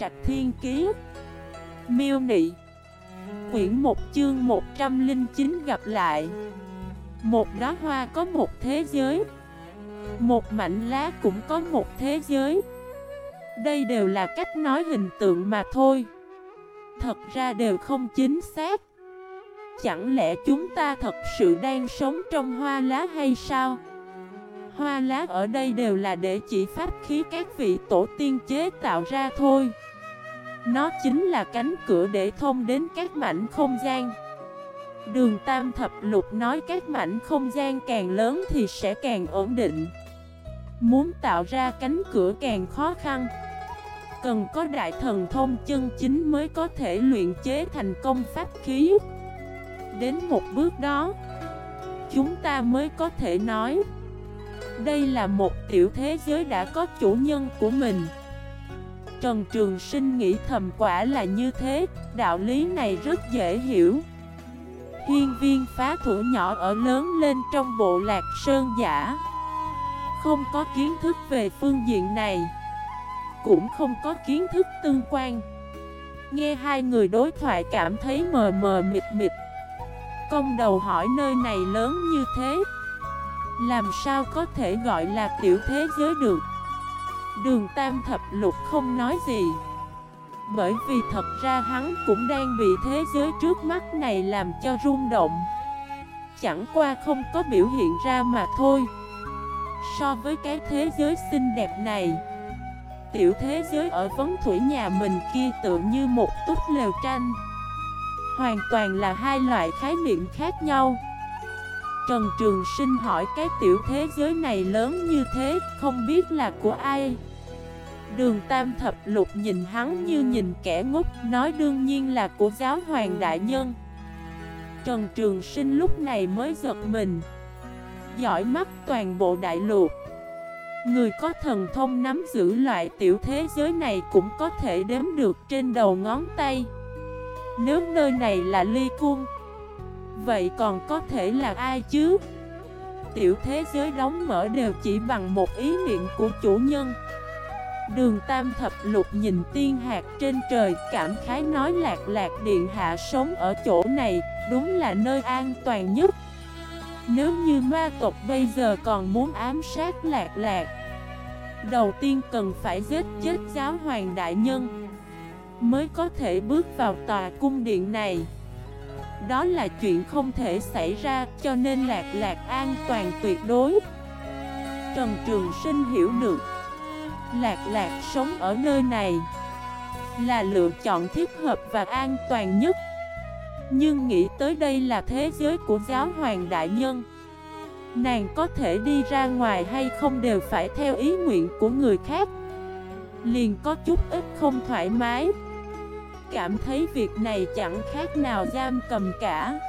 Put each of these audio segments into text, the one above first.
Trạch Thiên Kiế Miêu Nị. Quyển 1 chương 109 gặp lại. Một đóa hoa có một thế giới. Một mảnh lá cũng có một thế giới. Đây đều là cách nói hình tượng mà thôi. Thật ra đều không chính xác. Chẳng lẽ chúng ta thật sự đang sống trong hoa lá hay sao? Hoa lá ở đây đều là để chỉ pháp khí các vị tổ tiên chế tạo ra thôi. Nó chính là cánh cửa để thông đến các mảnh không gian. Đường Tam Thập Lục nói các mảnh không gian càng lớn thì sẽ càng ổn định. Muốn tạo ra cánh cửa càng khó khăn, Cần có đại thần thông chân chính mới có thể luyện chế thành công pháp khí. Đến một bước đó, Chúng ta mới có thể nói, Đây là một tiểu thế giới đã có chủ nhân của mình. Trần Trường Sinh nghĩ thầm quả là như thế, Đạo lý này rất dễ hiểu. Hiên viên phá thủ nhỏ ở lớn lên trong bộ lạc sơn giả. Không có kiến thức về phương diện này, Cũng không có kiến thức tương quan. Nghe hai người đối thoại cảm thấy mờ mờ mịt mịt. Công đầu hỏi nơi này lớn như thế, Làm sao có thể gọi là tiểu thế giới được? Đường Tam Thập Lục không nói gì. Bởi vì thật ra hắn cũng đang bị thế giới trước mắt này làm cho rung động. Chẳng qua không có biểu hiện ra mà thôi. So với cái thế giới xinh đẹp này, Tiểu thế giới ở vấn thủy nhà mình kia tự như một túp lều tranh. Hoàn toàn là hai loại khái niệm khác nhau. Trần Trường Sinh hỏi, cái tiểu thế giới này lớn như thế, Không biết là của ai? Đường Tam Thập Lục nhìn hắn như nhìn kẻ ngốc, Nói, đương nhiên là của giáo hoàng đại nhân. Trần Trường Sinh lúc này mới giật mình Giỏi mắt toàn bộ đại lục. Người có thần thông nắm giữ loại tiểu thế giới này cũng có thể đếm được trên đầu ngón tay. Nếu nơi này là ly cung Vậy còn có thể là ai chứ? Tiểu thế giới đóng mở đều chỉ bằng một ý niệm của chủ nhân. Đường Tam Thập Lục nhìn tiên hạt trên trời, Cảm khái nói lạc lạc điện hạ sống ở chỗ này, Đúng là nơi an toàn nhất. Nếu như ma tộc bây giờ còn muốn ám sát lạc lạc, Đầu tiên cần phải giết chết giáo hoàng đại nhân Mới có thể bước vào tòa cung điện này. Đó là chuyện không thể xảy ra, cho nên lạc lạc an toàn tuyệt đối. Trần Trường Sinh hiểu được, Lạc lạc sống ở nơi này Là lựa chọn thích hợp và an toàn nhất. Nhưng nghĩ tới đây là thế giới của giáo hoàng đại nhân. Nàng có thể đi ra ngoài hay không đều phải theo ý nguyện của người khác. Liền có chút ít không thoải mái cảm thấy việc này chẳng khác nào giam cầm cả.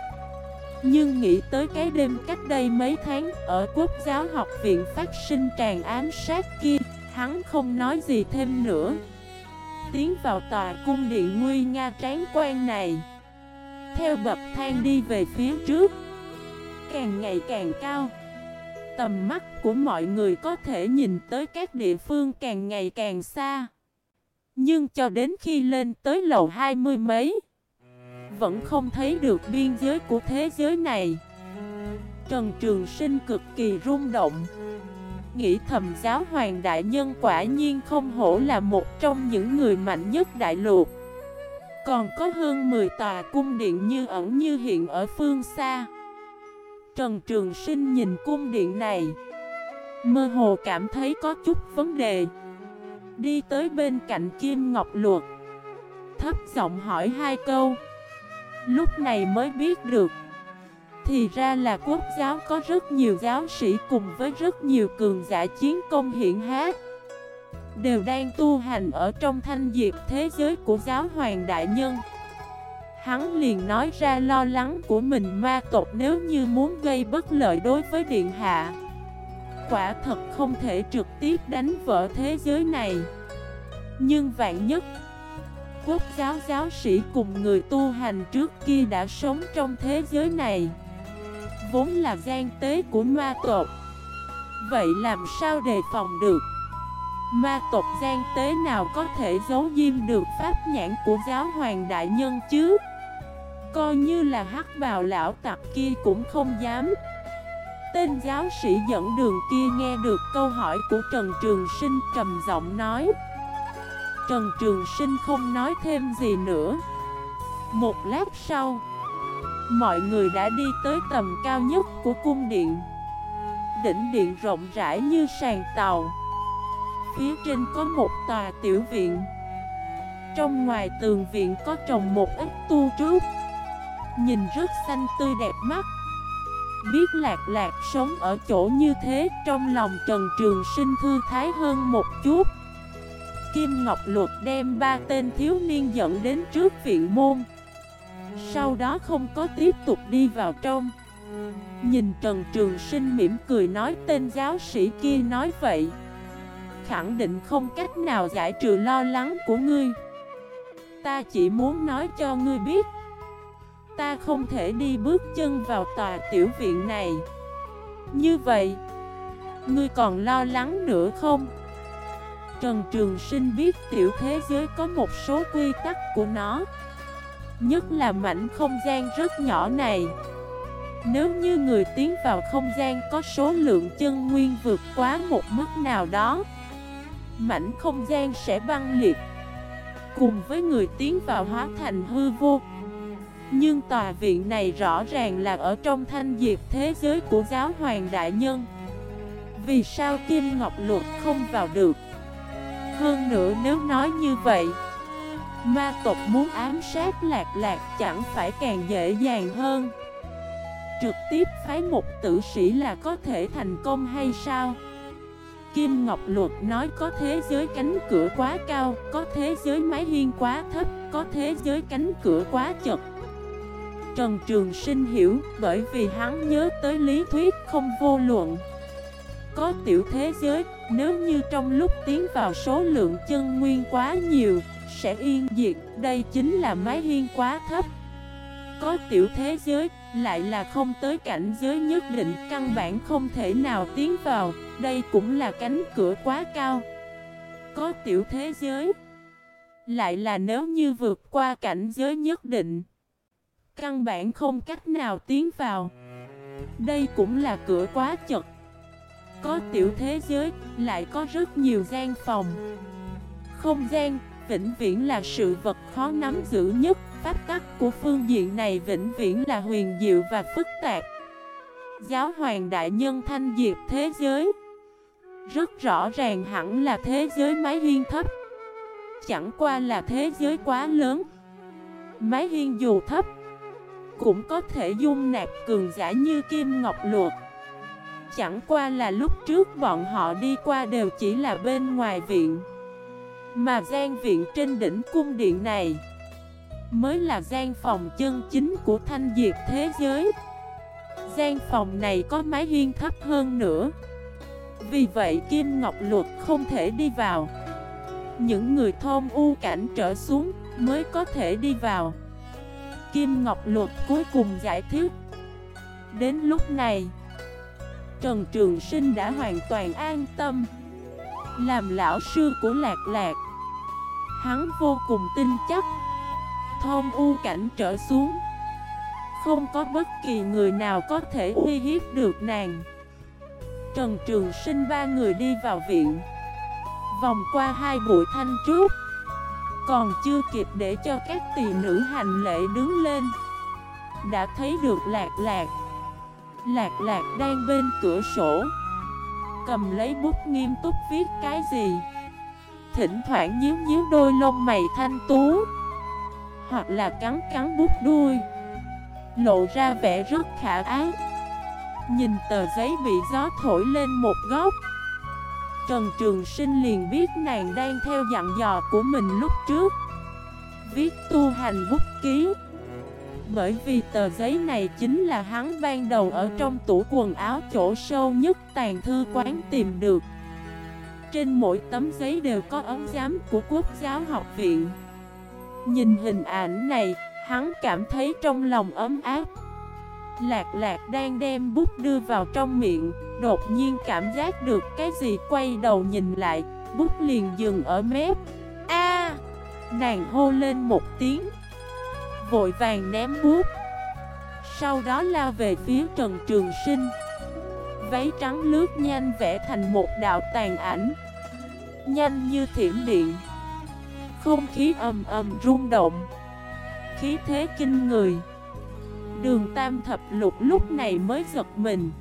Nhưng nghĩ tới cái đêm cách đây mấy tháng, ở quốc giáo học viện phát sinh tràn ám sát kia, Hắn không nói gì thêm nữa. Tiến vào tòa cung điện nguy nga tráng quan này. Theo bậc thang đi về phía trước. Càng ngày càng cao. Tầm mắt của mọi người có thể nhìn tới các địa phương càng ngày càng xa nhưng cho đến khi lên tới lầu hai mươi mấy, Vẫn không thấy được biên giới của thế giới này. Trần Trường Sinh cực kỳ rung động, Nghĩ thầm giáo hoàng đại nhân quả nhiên không hổ là một trong những người mạnh nhất đại lục. Còn có hơn 10 tòa cung điện như ẩn như hiện ở phương xa. Trần Trường Sinh nhìn cung điện này, Mơ hồ cảm thấy có chút vấn đề. Đi tới bên cạnh Kim Ngọc Luật Thấp giọng hỏi hai câu. Lúc này mới biết được. Thì ra là quốc giáo có rất nhiều giáo sĩ cùng với rất nhiều cường giả chiến công hiện hát Đều đang tu hành ở trong thanh diệp thế giới của giáo hoàng đại nhân. Hắn liền nói ra lo lắng của mình ma tộc nếu như muốn gây bất lợi đối với điện hạ quả thật không thể trực tiếp đánh vỡ thế giới này. Nhưng vạn nhất, Quốc giáo giáo sĩ cùng người tu hành trước kia đã sống trong thế giới này, Vốn là gian tế của ma tộc. Vậy làm sao đề phòng được? Ma tộc gian tế nào có thể giấu diêm được pháp nhãn của giáo hoàng đại nhân chứ? Coi như là hắc bào lão tặc kia cũng không dám. Tên giáo sĩ dẫn đường kia nghe được câu hỏi của Trần Trường Sinh trầm giọng nói. Trần Trường Sinh không nói thêm gì nữa. Một lát sau, Mọi người đã đi tới tầm cao nhất của cung điện. Đỉnh điện rộng rãi như sàn tàu. Phía trên có một tòa tiểu viện. Trong ngoài tường viện có trồng một ít tu trúc. Nhìn rất xanh tươi đẹp mắt. Biết lạc lạc sống ở chỗ như thế, Trong lòng Trần Trường Sinh thư thái hơn một chút. Kim Ngọc Luật đem ba tên thiếu niên dẫn đến trước viện môn. Sau đó không có tiếp tục đi vào trong. Nhìn Trần Trường Sinh mỉm cười nói, tên giáo sĩ kia nói vậy, Khẳng định không cách nào giải trừ lo lắng của ngươi. Ta chỉ muốn nói cho ngươi biết Ta không thể đi bước chân vào tòa tiểu viện này. Như vậy, Ngươi còn lo lắng nữa không? Trần Trường Sinh biết tiểu thế giới có một số quy tắc của nó, Nhất là mảnh không gian rất nhỏ này. Nếu như người tiến vào không gian có số lượng chân nguyên vượt quá một mức nào đó, Mảnh không gian sẽ băng liệt, Cùng với người tiến vào hóa thành hư vô. Nhưng tòa viện này rõ ràng là ở trong thanh diệt thế giới của giáo hoàng đại nhân. Vì sao Kim Ngọc Luật không vào được? Hơn nữa nếu nói như vậy, Ma tộc muốn ám sát lạc lạc chẳng phải càng dễ dàng hơn. Trực tiếp phái một tử sĩ là có thể thành công hay sao? Kim Ngọc Luật nói có thế giới cánh cửa quá cao, Có thế giới mái hiên quá thấp, Có thế giới cánh cửa quá chật. Trần Trường Sinh hiểu Bởi vì hắn nhớ tới lý thuyết không vô luận có tiểu thế giới, nếu như trong lúc tiến vào số lượng chân nguyên quá nhiều, sẽ yên diệt, đây chính là mái hiên quá thấp. Có tiểu thế giới, lại là không tới cảnh giới nhất định, căn bản không thể nào tiến vào, đây cũng là cánh cửa quá cao. Có tiểu thế giới, lại là nếu như vượt qua cảnh giới nhất định, căn bản không cách nào tiến vào. Đây cũng là cửa quá chật. Có tiểu thế giới, lại có rất nhiều gian phòng. Không gian, vĩnh viễn là sự vật khó nắm giữ nhất. Pháp tắc của phương diện này vĩnh viễn là huyền diệu và phức tạp. Giáo hoàng đại nhân thanh diệt thế giới. Rất rõ ràng hẳn là thế giới mái huyên thấp. Chẳng qua là thế giới quá lớn. Mái huyên dù thấp cũng có thể dung nạp cường giả như kim ngọc luộc. Chẳng qua là lúc trước bọn họ đi qua đều chỉ là bên ngoài viện. Mà gian viện trên đỉnh cung điện này Mới là gian phòng chân chính của thanh diệt thế giới. Gian phòng này có mái hiên thấp hơn nữa. Vì vậy Kim Ngọc Luật không thể đi vào. Những người thôn u cảnh trở xuống mới có thể đi vào. Kim Ngọc Luật cuối cùng giải thích. Đến lúc này, Trần Trường Sinh đã hoàn toàn an tâm. Làm lão sư của Lạc Lạc, Hắn vô cùng tin chắc. Thông u cảnh trở xuống, Không có bất kỳ người nào có thể uy hiếp được nàng. Trần Trường Sinh ba người đi vào viện. Vòng qua hai bụi thanh trúc còn chưa kịp để cho các tỳ nữ hành lễ đứng lên. Đã thấy được lạc lạc. Lạc lạc đang bên cửa sổ. Cầm lấy bút nghiêm túc viết cái gì? Thỉnh thoảng nhíu nhíu đôi lông mày thanh tú. Hoặc là cắn cắn bút đuôi. Lộ ra vẻ rất khả ác Nhìn tờ giấy bị gió thổi lên một góc. Trần Trường Sinh liền biết nàng đang theo dặn dò của mình lúc trước. Viết tu hành bút ký bởi vì tờ giấy này chính là hắn ban đầu ở trong tủ quần áo chỗ sâu nhất tàn thư quán tìm được. Trên mỗi tấm giấy đều có ấn giám của quốc giáo học viện. Nhìn hình ảnh này, hắn cảm thấy trong lòng ấm áp. Lạc lạc đang đem bút đưa vào trong miệng, Đột nhiên cảm giác được cái gì quay đầu nhìn lại, Bút liền dừng ở mép. A! Nàng hô lên một tiếng, Vội vàng ném bút. Sau đó lao về phía Trần Trường Sinh. Váy trắng lướt nhanh vẽ thành một đạo tàn ảnh, Nhanh như thiểm điện. Không khí ầm ầm rung động, Khí thế kinh người. Đường tam thập lục lúc này mới giật mình.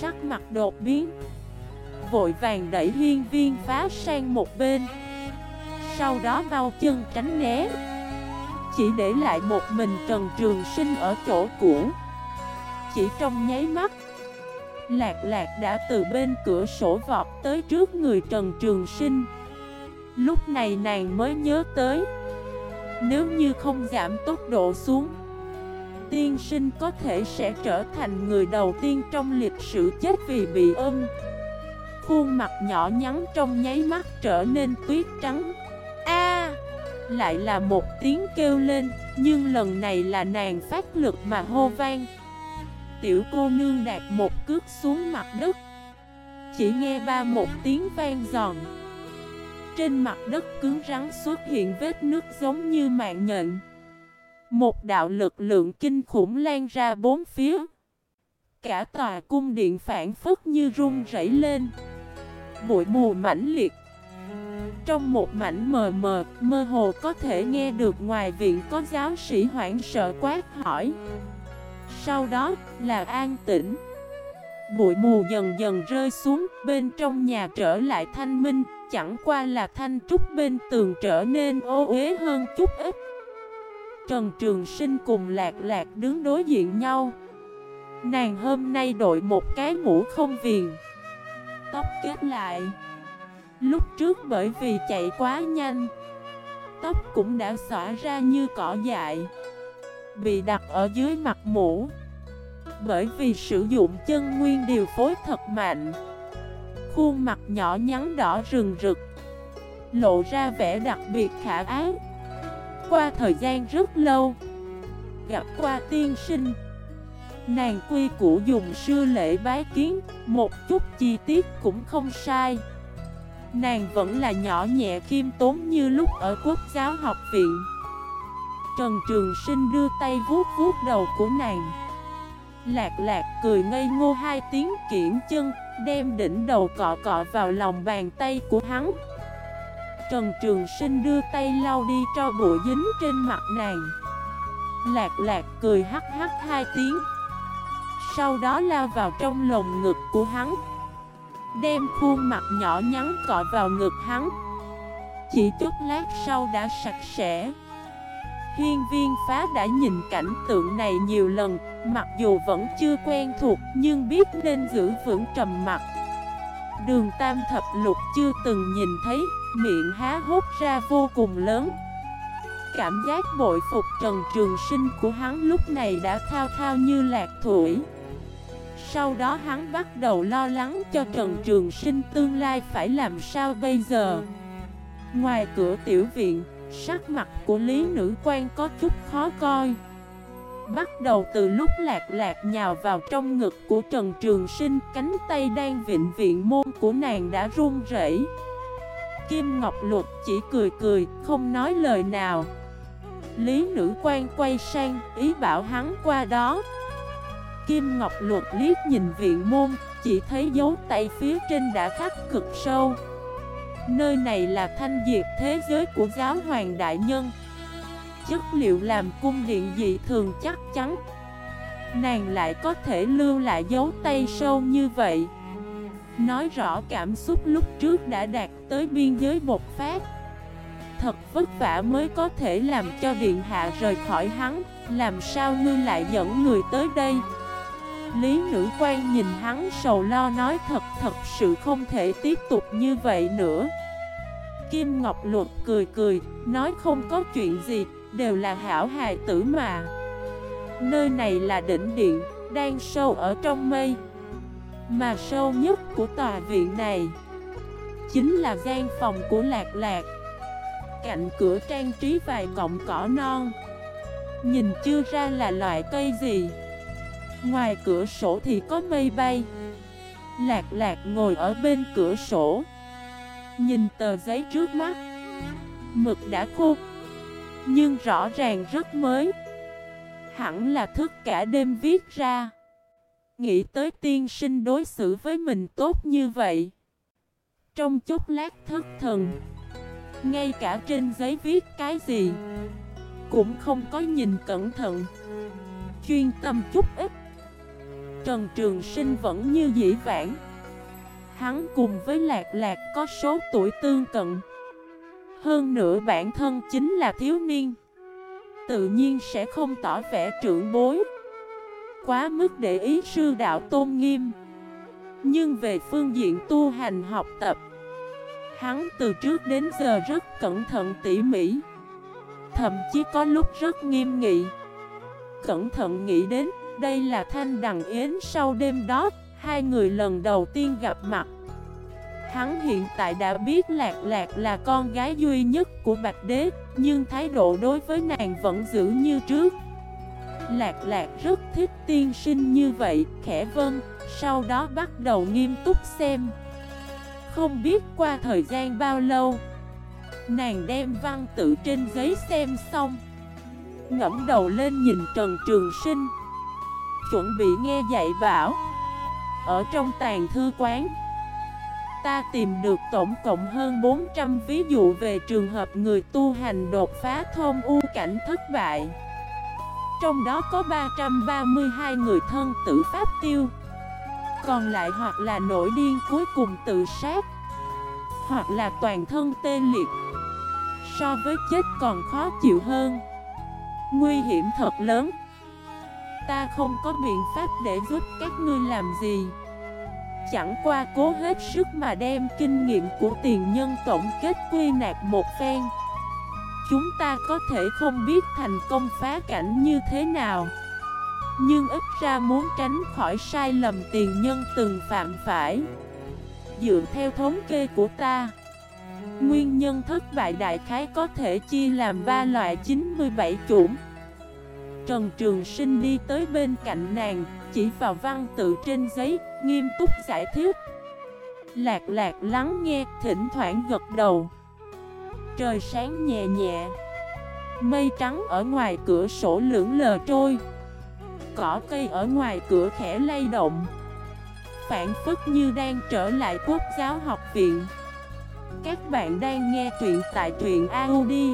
Sắc mặt đột biến. Vội vàng đẩy hiên viên phá sang một bên. Sau đó bao chân tránh né. Chỉ để lại một mình Trần Trường Sinh ở chỗ cũ. Chỉ trong nháy mắt, Lạc lạc đã từ bên cửa sổ vọt tới trước người Trần Trường Sinh. Lúc này nàng mới nhớ tới, Nếu như không giảm tốc độ xuống Tiên sinh có thể sẽ trở thành người đầu tiên trong lịch sử chết vì bị ôm. Khuôn mặt nhỏ nhắn trong nháy mắt trở nên tuyết trắng. A! Lại là một tiếng kêu lên, Nhưng lần này là nàng phát lực mà hô vang. Tiểu cô nương đạt một cước xuống mặt đất. Chỉ nghe ba một tiếng vang giòn. Trên mặt đất cứng rắn xuất hiện vết nước giống như mạng nhện. Một đạo lực lượng kinh khủng lan ra bốn phía. Cả tòa cung điện phản phất như rung rẩy lên. Bụi mù mãnh liệt. Trong một mảnh mờ mờ, mơ hồ có thể nghe được ngoài viện có giáo sĩ hoảng sợ quát hỏi. Sau đó là an tĩnh. Bụi mù dần dần rơi xuống Bên trong nhà trở lại thanh minh Chẳng qua là thanh trúc bên tường trở nên ô uế hơn chút ít. Trần Trường Sinh cùng Lạc Lạc đứng đối diện nhau. Nàng hôm nay đội một cái mũ không viền. Tóc kết lại. Lúc trước bởi vì chạy quá nhanh, Tóc cũng đã xõa ra như cỏ dại, bị đặt ở dưới mặt mũ. Bởi vì sử dụng chân nguyên điều phối thật mạnh, Khuôn mặt nhỏ nhắn đỏ rừng rực, Lộ ra vẻ đặc biệt khả ác qua thời gian rất lâu. Gặp qua tiên sinh. Nàng quy củ dùng sư lễ bái kiến, Một chút chi tiết cũng không sai. Nàng vẫn là nhỏ nhẹ khiêm tốn như lúc ở quốc giáo học viện. Trần Trường Sinh đưa tay vuốt vuốt đầu của nàng. Lạc lạc cười ngây ngô hai tiếng kiển chân, Đem đỉnh đầu cọ cọ vào lòng bàn tay của hắn. Trần Trường Sinh đưa tay lau đi cho bụi dính trên mặt nàng. Lạc lạc cười hắc hắc hai tiếng. Sau đó lao vào trong lồng ngực của hắn. Đem khuôn mặt nhỏ nhắn cọ vào ngực hắn. Chỉ chút lát sau đã sạch sẽ. Hiên viên phá đã nhìn cảnh tượng này nhiều lần, Mặc dù vẫn chưa quen thuộc Nhưng biết nên giữ vững trầm mặt Đường tam thập lục chưa từng nhìn thấy. Miệng há hốt ra vô cùng lớn. Cảm giác bội phục Trần Trường Sinh của hắn lúc này đã thao thao như lạc thủy. Sau đó hắn bắt đầu lo lắng cho Trần Trường Sinh tương lai phải làm sao bây giờ. Ngoài cửa tiểu viện, Sắc mặt của Lý Nữ quan có chút khó coi. Bắt đầu từ lúc lạc lạc nhào vào trong ngực của Trần Trường Sinh, Cánh tay đang vịnh viện môn của nàng đã run rẩy. Kim Ngọc Luật chỉ cười cười, không nói lời nào. Lý Nữ quan quay sang, ý bảo hắn qua đó. Kim Ngọc Luật liếc nhìn viện môn, chỉ thấy dấu tay phía trên đã khắc cực sâu. Nơi này là thanh diệt thế giới của giáo hoàng đại nhân. Chất liệu làm cung điện dị thường chắc chắn. Nàng lại có thể lưu lại dấu tay sâu như vậy. Nói rõ cảm xúc lúc trước đã đạt tới biên giới bột phát. Thật vất vả mới có thể làm cho Điện Hạ rời khỏi hắn Làm sao ngươi lại dẫn người tới đây? Lý nữ quan nhìn hắn sầu lo nói thật thật sự không thể tiếp tục như vậy nữa. Kim Ngọc Luật cười cười, nói không có chuyện gì, đều là hảo hài tử mà. Nơi này là đỉnh điện, đang sâu ở trong mây. Mà sâu nhất của tòa viện này Chính là gian phòng của Lạc Lạc. Cạnh cửa trang trí vài cọng cỏ non. Nhìn chưa ra là loại cây gì. Ngoài cửa sổ thì có mây bay. Lạc lạc ngồi ở bên cửa sổ. Nhìn tờ giấy trước mắt. Mực đã khô, Nhưng rõ ràng rất mới. Hẳn là thức cả đêm viết ra. Nghĩ tới tiên sinh đối xử với mình tốt như vậy. Trong chốc lát thất thần. Ngay cả trên giấy viết cái gì, Cũng không có nhìn cẩn thận. Chuyên tâm chút ít. Trần Trường Sinh vẫn như dĩ vãng. Hắn cùng với Lạc Lạc có số tuổi tương cận. Hơn nữa bản thân chính là thiếu niên. Tự nhiên sẽ không tỏ vẻ trưởng bối. Quá mức để ý sư đạo tôn nghiêm. Nhưng về phương diện tu hành học tập, Hắn từ trước đến giờ rất cẩn thận tỉ mỉ. Thậm chí có lúc rất nghiêm nghị. Cẩn thận nghĩ đến, Đây là thanh đằng yến sau đêm đó, Hai người lần đầu tiên gặp mặt. Hắn hiện tại đã biết Lạc Lạc là con gái duy nhất của Bạch Đế, Nhưng thái độ đối với nàng vẫn giữ như trước. Lạc Lạc rất thích tiên sinh như vậy, Khẽ vân Sau đó bắt đầu nghiêm túc xem. Không biết qua thời gian bao lâu, Nàng đem văn tự trên giấy xem xong. Ngẫm đầu lên nhìn Trần Trường Sinh. Chuẩn bị nghe dạy bảo. Ở trong tàn thư quán, Ta tìm được tổng cộng hơn 400 ví dụ về trường hợp người tu hành đột phá thôn u cảnh thất bại. Trong đó có 332 người thân tử pháp tiêu. Còn lại hoặc là nổi điên cuối cùng tự sát, Hoặc là toàn thân tê liệt, So với chết còn khó chịu hơn. Nguy hiểm thật lớn. Ta không có biện pháp để giúp các ngươi làm gì. Chẳng qua cố hết sức mà đem kinh nghiệm của tiền nhân tổng kết quy nạp một phen. Chúng ta có thể không biết thành công phá cảnh như thế nào Nhưng ít ra muốn tránh khỏi sai lầm tiền nhân từng phạm phải Dựa theo thống kê của ta Nguyên nhân thất bại đại khái có thể chia làm 3 loại 97 chủng Trần Trường Sinh đi tới bên cạnh nàng, chỉ vào văn tự trên giấy, nghiêm túc giải thích. Lạc lạc lắng nghe, thỉnh thoảng gật đầu. Trời sáng nhẹ nhẹ. Mây trắng ở ngoài cửa sổ lưỡng lờ trôi. Cỏ cây ở ngoài cửa khẽ lay động. Phản phức như đang trở lại quốc giáo học viện. Các bạn đang nghe truyện tại truyện audio.fif